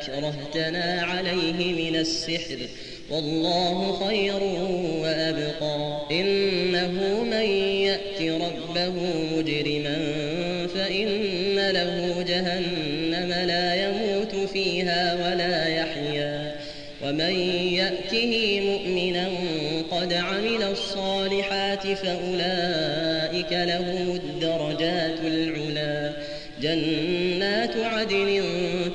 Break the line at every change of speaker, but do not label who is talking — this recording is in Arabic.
أكرهتنا عليه من السحر والله خير وأبقى إنه من يأت ربه مجرما فإن له جهنم لا يموت فيها ولا يحيا ومن يأته مؤمنا قد عمل الصالحات فأولئك لهم الدرجات العلا جنات عدن